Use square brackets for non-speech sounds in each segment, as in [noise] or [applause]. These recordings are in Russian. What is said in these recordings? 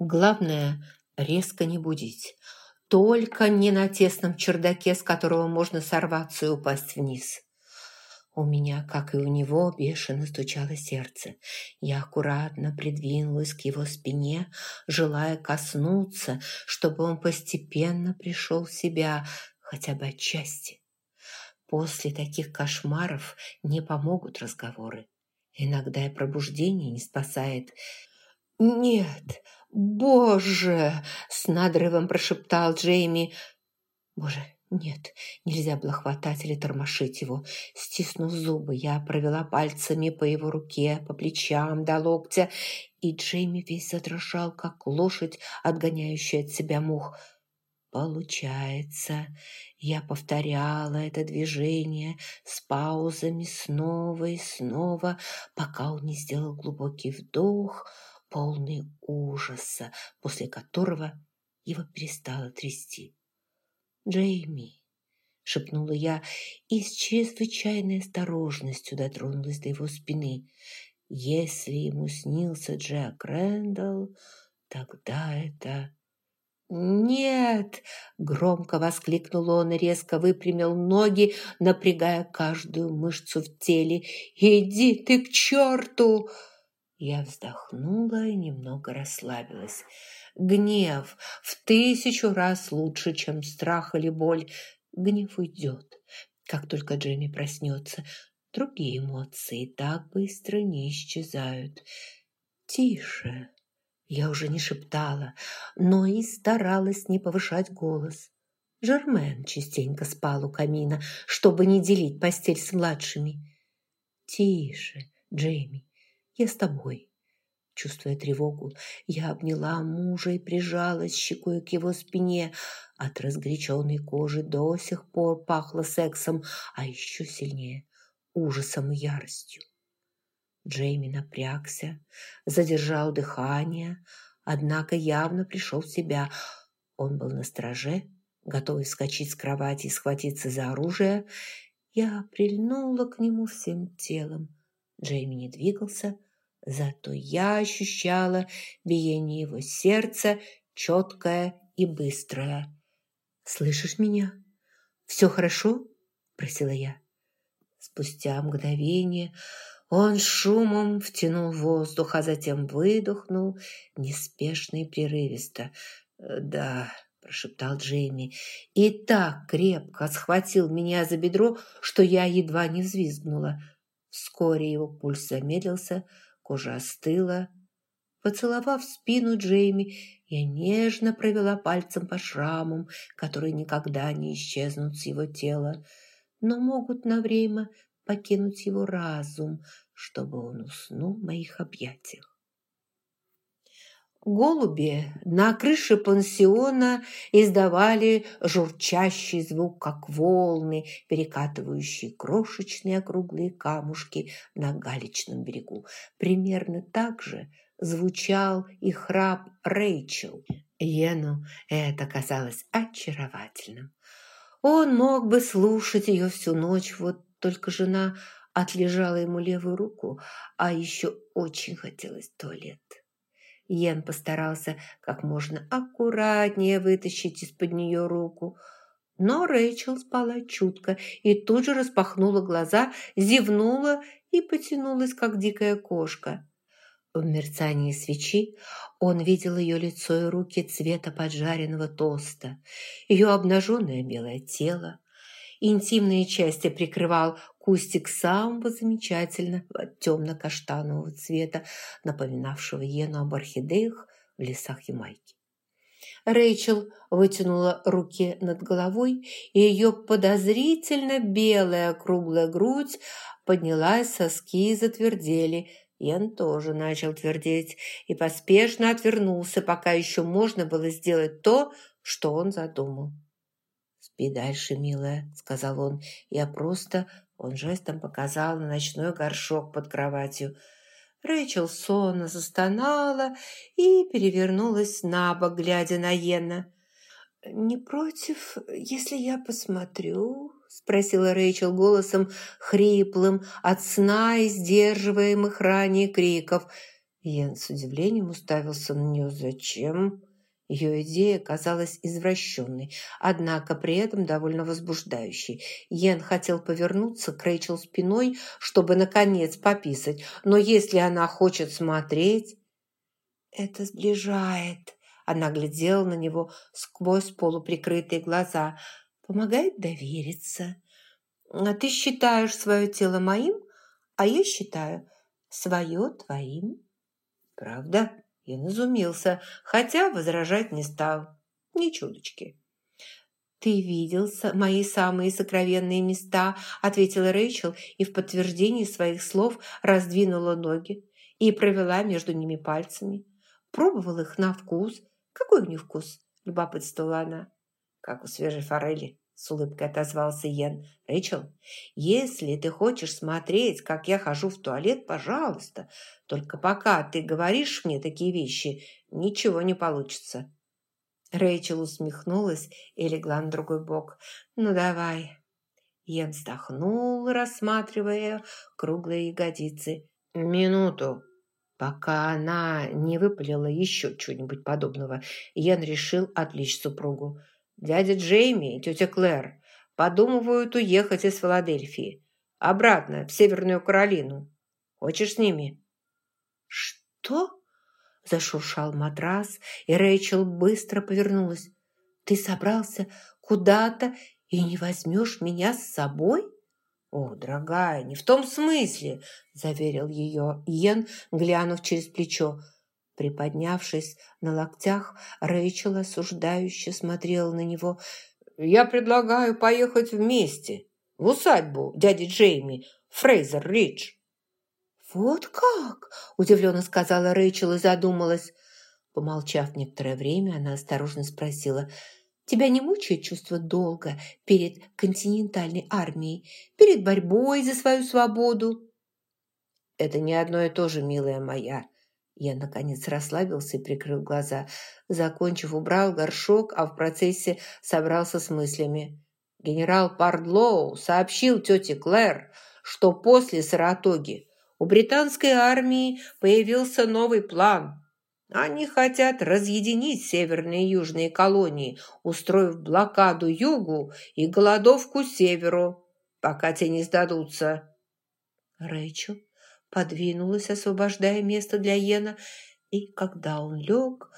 Главное – резко не будить. Только не на тесном чердаке, с которого можно сорваться и упасть вниз. У меня, как и у него, бешено стучало сердце. Я аккуратно придвинулась к его спине, желая коснуться, чтобы он постепенно пришел в себя, хотя бы отчасти. После таких кошмаров не помогут разговоры. Иногда и пробуждение не спасает. «Нет, боже!» – с надрывом прошептал Джейми. «Боже, нет, нельзя было хватать или тормошить его. Стиснув зубы, я провела пальцами по его руке, по плечам, до локтя, и Джейми весь задрожал, как лошадь, отгоняющая от себя мух. Получается, я повторяла это движение с паузами снова и снова, пока он не сделал глубокий вдох, полный ужаса, после которого его перестало трясти. «Джейми!» — шепнула я и с чрезвычайной осторожностью дотронулась до его спины. «Если ему снился Джек Рэндалл, тогда это...» «Нет!» – громко воскликнул он и резко выпрямил ноги, напрягая каждую мышцу в теле. «Иди ты к черту!» Я вздохнула и немного расслабилась. Гнев в тысячу раз лучше, чем страх или боль. Гнев уйдет, как только Джейми проснется. Другие эмоции так быстро не исчезают. «Тише!» Я уже не шептала, но и старалась не повышать голос. Жермен частенько спал у камина, чтобы не делить постель с младшими. «Тише, Джейми, я с тобой». Чувствуя тревогу, я обняла мужа и прижалась щекой к его спине. От разгоряченной кожи до сих пор пахло сексом, а еще сильнее – ужасом и яростью. Джейми напрягся, задержал дыхание, однако явно пришел в себя. Он был на страже, готовый вскочить с кровати и схватиться за оружие. Я прильнула к нему всем телом. Джейми не двигался, зато я ощущала биение его сердца, четкое и быстрое. «Слышишь меня? Все хорошо?» – просила я. Спустя мгновение он шумом втянул воздух, а затем выдохнул неспешно и прерывисто. «Да», – прошептал Джейми, и так крепко схватил меня за бедро, что я едва не взвизгнула. Вскоре его пульс замедлился, кожа остыла. Поцеловав спину Джейми, я нежно провела пальцем по шрамам, которые никогда не исчезнут с его тела, но могут на время покинуть его разум, чтобы он уснул в моих объятиях. Голуби на крыше пансиона издавали журчащий звук, как волны, перекатывающие крошечные округлые камушки на галечном берегу. Примерно так же звучал и храп Рэйчел. Йену это казалось очаровательным. Он мог бы слушать ее всю ночь, вот только жена отлежала ему левую руку, а еще очень хотелось в туалет. Йен постарался как можно аккуратнее вытащить из-под нее руку, но Рэйчел спала чутко и тут же распахнула глаза, зевнула и потянулась, как дикая кошка. В мерцании свечи он видел ее лицо и руки цвета поджаренного тоста, ее обнаженное белое тело, Интимные части прикрывал кустик самого замечательного темно-каштанового цвета, напоминавшего Ену об орхидеях в лесах Ямайки. Рэйчел вытянула руки над головой, и ее подозрительно белая круглая грудь поднялась, соски затвердели. Ян тоже начал твердеть и поспешно отвернулся, пока еще можно было сделать то, что он задумал. «Спи дальше, милая», — сказал он. «Я просто...» Он жестом показал на ночной горшок под кроватью. Рэйчел сонно застонала и перевернулась на бок, глядя на Йена. «Не против, если я посмотрю?» — спросила Рэйчел голосом хриплым от сна и сдерживаемых ранее криков. Йен с удивлением уставился на нее. «Зачем?» Ее идея казалась извращенной, однако при этом довольно возбуждающей. Йен хотел повернуться к Рэйчел спиной, чтобы, наконец, пописать, но если она хочет смотреть... «Это сближает», — она глядела на него сквозь полуприкрытые глаза. «Помогает довериться. А ты считаешь свое тело моим, а я считаю свое твоим». «Правда?» Я изумился, хотя возражать не стал. Ни чудочки. «Ты видел мои самые сокровенные места», – ответила Рэйчел и в подтверждении своих слов раздвинула ноги и провела между ними пальцами. Пробовал их на вкус. Какой у них вкус? – любопытствовала она. «Как у свежей форели», – с улыбкой отозвался Йен. «Рэйчел, если ты хочешь смотреть, как я хожу в туалет, пожалуйста, только пока ты говоришь мне такие вещи, ничего не получится». Рэйчел усмехнулась и легла на другой бок. «Ну, давай». Йен вздохнул, рассматривая круглые ягодицы. «Минуту». Пока она не выпалила еще чего-нибудь подобного, Йен решил отвлечь супругу. «Дядя Джейми и тетя Клэр подумывают уехать из Филадельфии. Обратно, в Северную Каролину. Хочешь с ними?» «Что?» – зашуршал матрас, и Рэйчел быстро повернулась. «Ты собрался куда-то и не возьмешь меня с собой?» «О, дорогая, не в том смысле!» – заверил ее Иен, глянув через плечо. Приподнявшись на локтях, Рэйчел осуждающе смотрела на него. «Я предлагаю поехать вместе, в усадьбу дяди Джейми, Фрейзер-Ридж». «Вот как?» – удивленно сказала Рэйчел и задумалась. Помолчав некоторое время, она осторожно спросила, «Тебя не мучает чувство долга перед континентальной армией, перед борьбой за свою свободу?» «Это не одно и то же, милая моя». Я, наконец, расслабился и прикрыл глаза. Закончив, убрал горшок, а в процессе собрался с мыслями. Генерал Пардлоу сообщил тете Клэр, что после Саратоги у британской армии появился новый план. Они хотят разъединить северные и южные колонии, устроив блокаду югу и голодовку северу, пока те не сдадутся. Рэйчел подвинулась, освобождая место для Йена, и когда он лег,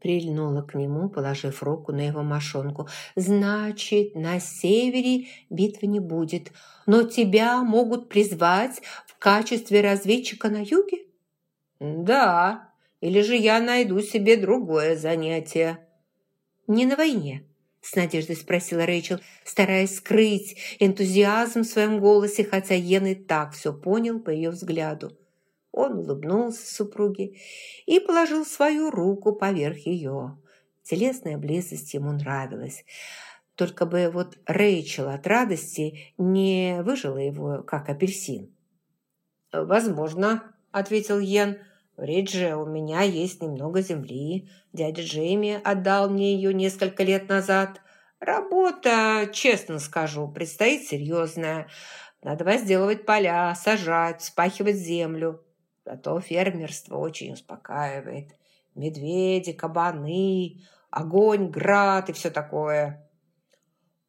прильнула к нему, положив руку на его мошонку. «Значит, на севере битвы не будет, но тебя могут призвать в качестве разведчика на юге?» «Да, или же я найду себе другое занятие». «Не на войне?» – с надеждой спросила Рэйчел, стараясь скрыть энтузиазм в своем голосе, хотя Йен и так все понял по ее взгляду. Он улыбнулся супруге и положил свою руку поверх ее. Телесная близость ему нравилась. Только бы вот Рэйчел от радости не выжила его, как апельсин. «Возможно», — ответил Йен. «В Ридже у меня есть немного земли. Дядя Джейми отдал мне ее несколько лет назад. Работа, честно скажу, предстоит серьезная. Надо возделывать поля, сажать, спахивать землю. Зато фермерство очень успокаивает. Медведи, кабаны, огонь, град и все такое.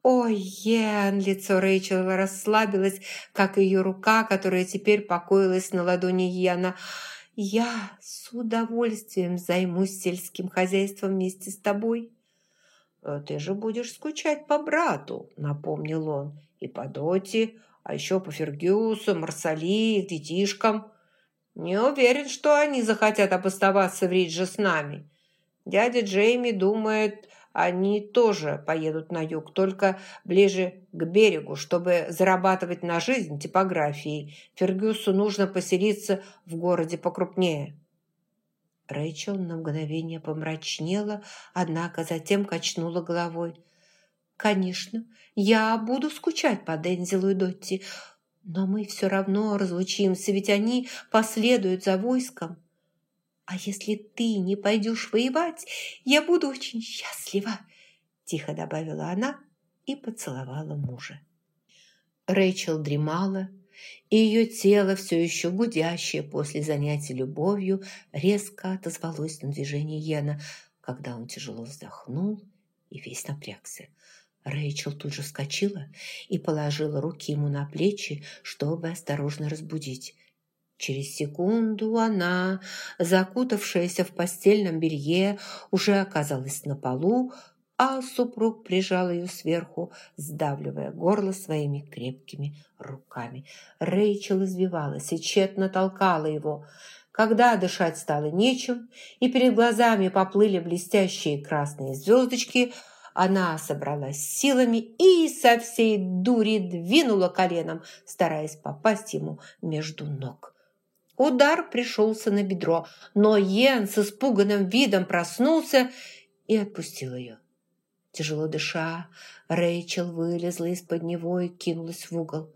Ой, Йен, лицо Рэйчел расслабилось, как ее рука, которая теперь покоилась на ладони Йена. Я с удовольствием займусь сельским хозяйством вместе с тобой. «Э, «Ты же будешь скучать по брату», — напомнил он, «и по Доте, а еще по Фергюсу, Марсали, детишкам». Не уверен, что они захотят обосноваться в Ридже с нами. Дядя Джейми думает, они тоже поедут на юг, только ближе к берегу, чтобы зарабатывать на жизнь типографией. Фергюсу нужно поселиться в городе покрупнее». Рэйчел на мгновение помрачнела, однако затем качнула головой. «Конечно, я буду скучать по Дензелу и Дотти, но мы все равно разлучимся, ведь они последуют за войском. А если ты не пойдешь воевать, я буду очень счастлива, тихо добавила она и поцеловала мужа. Рэйчел дремала, и ее тело, все еще гудящее после занятий любовью, резко отозвалось на движение Йена, когда он тяжело вздохнул и весь напрягся. Рэйчел тут же вскочила и положила руки ему на плечи, чтобы осторожно разбудить. Через секунду она, закутавшаяся в постельном белье, уже оказалась на полу, а супруг прижал ее сверху, сдавливая горло своими крепкими руками. Рэйчел извивалась и тщетно толкала его. Когда дышать стало нечем, и перед глазами поплыли блестящие красные звездочки, она собралась силами и со всей дури двинула коленом, стараясь попасть ему между ног. Удар пришелся на бедро, но Йен с испуганным видом проснулся и отпустил ее. Тяжело дыша, Рэйчел вылезла из-под него и кинулась в угол.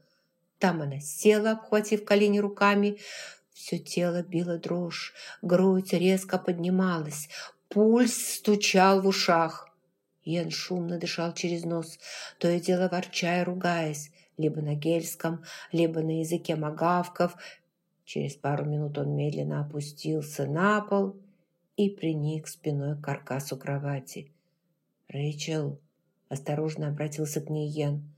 Там она села, обхватив колени руками. Все тело било дрожь, грудь резко поднималась, пульс стучал в ушах. Йен шумно дышал через нос, то и дело ворча и ругаясь, либо на гельском, либо на языке магавков. Через пару минут он медленно опустился на пол и приник спиной к каркасу кровати. «Рэйчел!» – осторожно обратился к ней Йен.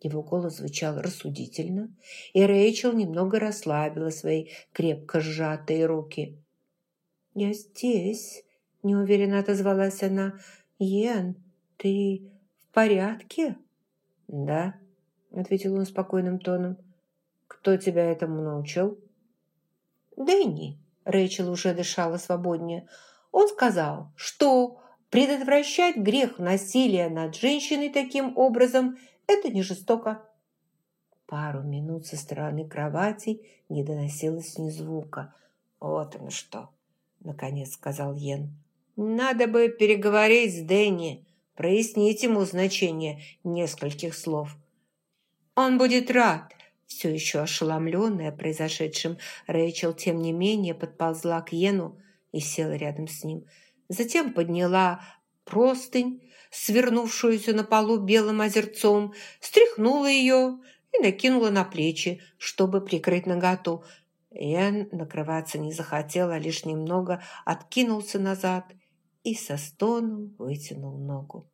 Его голос звучал рассудительно, и Рэйчел немного расслабила свои крепко сжатые руки. «Я здесь», – неуверенно отозвалась она. «Йен, ты в порядке?» «Да», – ответил он спокойным тоном. «Кто тебя этому научил?» «Дэнни», – Рэйчел уже дышала свободнее. «Он сказал, что Предотвращать грех насилия над женщиной таким образом – это не жестоко. Пару минут со стороны кровати не доносилось ни звука. «Вот оно что!» – наконец сказал Йен. «Надо бы переговорить с Дэнни, прояснить ему значение нескольких слов. Он будет рад». Все еще ошеломленная произошедшим, Рэйчел, тем не менее, подползла к Йену и села рядом с ним – Затем подняла простынь, свернувшуюся на полу белым озерцом, стряхнула ее и накинула на плечи, чтобы прикрыть наготу. Я накрываться не захотела, лишь немного откинулся назад и со стоном вытянул ногу.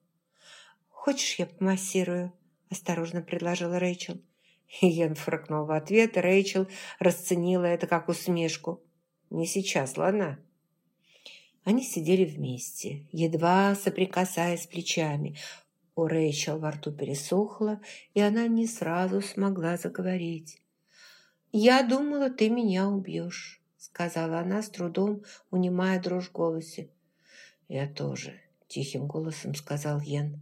«Хочешь, я помассирую?» – осторожно предложила Рэйчел. [laughs] Йен фыркнул в ответ, и Рэйчел расценила это как усмешку. «Не сейчас, ладно?» Они сидели вместе, едва соприкасаясь плечами. У Рэйчел во рту пересохло, и она не сразу смогла заговорить. «Я думала, ты меня убьешь», — сказала она с трудом, унимая дрожь в голосе. «Я тоже», — тихим голосом сказал Йен.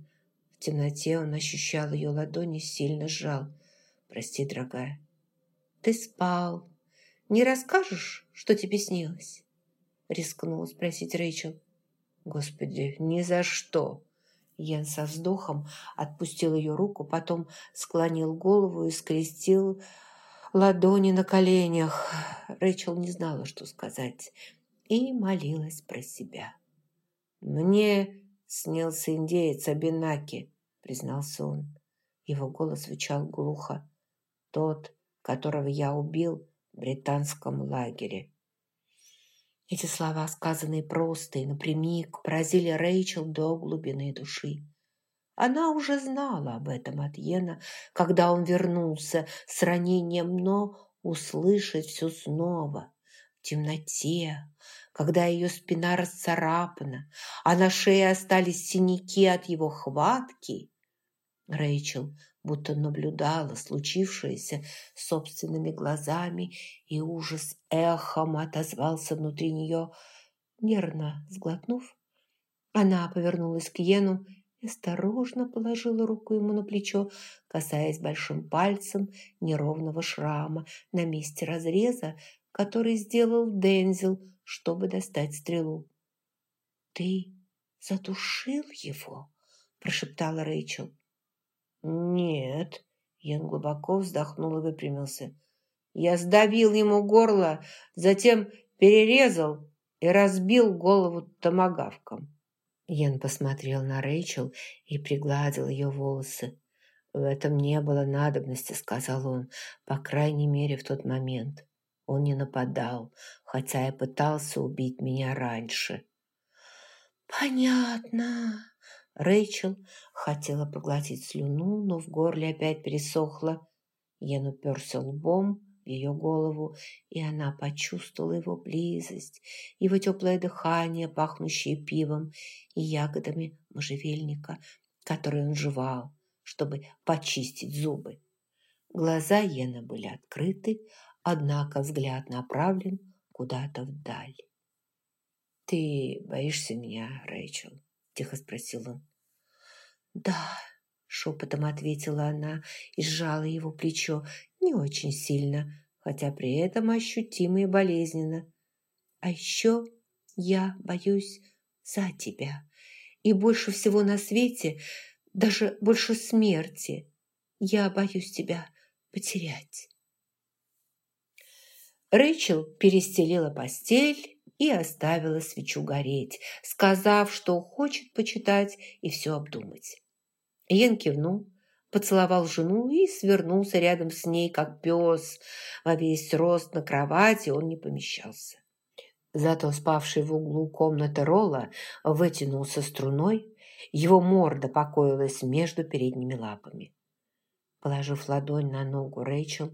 В темноте он ощущал ее ладони, сильно сжал. «Прости, дорогая». «Ты спал. Не расскажешь, что тебе снилось?» рискнула спросить Рэйчел. «Господи, ни за что!» Ян со вздохом отпустил ее руку, потом склонил голову и скрестил ладони на коленях. Рэйчел не знала, что сказать, и молилась про себя. «Мне снился индеец Абинаки», — признался он. Его голос звучал глухо. «Тот, которого я убил в британском лагере». Эти слова, сказанные просто и напрямик, поразили Рэйчел до глубины души. Она уже знала об этом от Йена, когда он вернулся с ранением, но услышать все снова в темноте, когда ее спина расцарапана, а на шее остались синяки от его хватки. Рэйчел будто наблюдала случившееся собственными глазами, и ужас эхом отозвался внутри нее. Нервно сглотнув, она повернулась к Йену и осторожно положила руку ему на плечо, касаясь большим пальцем неровного шрама на месте разреза, который сделал Дензел, чтобы достать стрелу. «Ты задушил его?» – прошептала Рэйчел. «Нет». Ян глубоко вздохнул и выпрямился. «Я сдавил ему горло, затем перерезал и разбил голову томагавком». Ян посмотрел на Рэйчел и пригладил ее волосы. «В этом не было надобности», — сказал он, по крайней мере, в тот момент. Он не нападал, хотя и пытался убить меня раньше. «Понятно». Рэйчел хотела проглотить слюну, но в горле опять пересохло. Ян уперся лбом в ее голову, и она почувствовала его близость, его теплое дыхание, пахнущее пивом и ягодами можжевельника, которые он жевал, чтобы почистить зубы. Глаза Йена были открыты, однако взгляд направлен куда-то вдаль. «Ты боишься меня, Рэйчел?» – тихо спросил он. «Да», – шепотом ответила она и сжала его плечо не очень сильно, хотя при этом ощутимо и болезненно. «А еще я боюсь за тебя, и больше всего на свете, даже больше смерти, я боюсь тебя потерять». Рэйчел перестелила постель и оставила свечу гореть, сказав, что хочет почитать и все обдумать. Йен кивнул, поцеловал жену и свернулся рядом с ней, как пес. Во весь рост на кровати он не помещался. Зато спавший в углу комнаты Ролла вытянулся струной, его морда покоилась между передними лапами. Положив ладонь на ногу Рэйчел,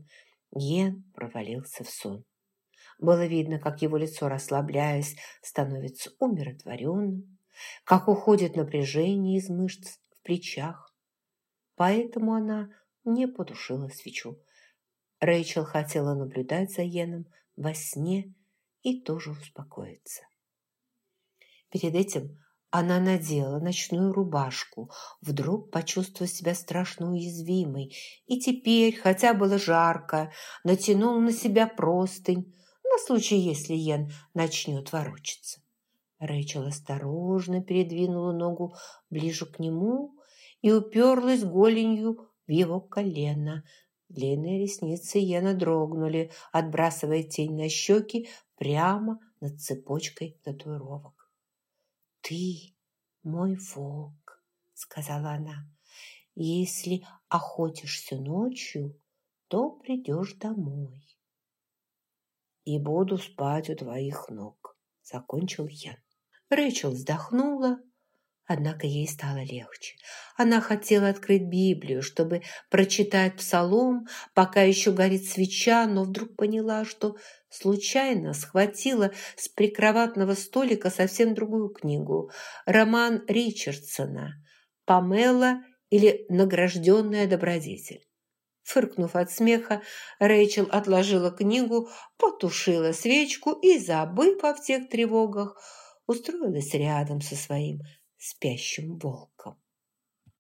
Йен провалился в сон. Было видно, как его лицо, расслабляясь, становится умиротворенным, как уходит напряжение из мышц в плечах. Поэтому она не потушила свечу. Рэйчел хотела наблюдать за Йеном во сне и тоже успокоиться. Перед этим она надела ночную рубашку, вдруг почувствовав себя страшно уязвимой, и теперь, хотя было жарко, натянула на себя простынь, на случай, если Йен начнет ворочаться. Рэйчел осторожно передвинула ногу ближе к нему и уперлась голенью в его колено. Длинные ресницы Йена дрогнули, отбрасывая тень на щеки прямо над цепочкой татуировок. «Ты мой волк», — сказала она. «Если охотишься ночью, то придешь домой» и буду спать у твоих ног», – закончил я. Рэйчел вздохнула, однако ей стало легче. Она хотела открыть Библию, чтобы прочитать псалом, пока еще горит свеча, но вдруг поняла, что случайно схватила с прикроватного столика совсем другую книгу – роман Ричардсона «Памела» или «Награжденная добродетель». Фыркнув от смеха, Рэйчел отложила книгу, потушила свечку и, забыв о всех тревогах, устроилась рядом со своим спящим волком.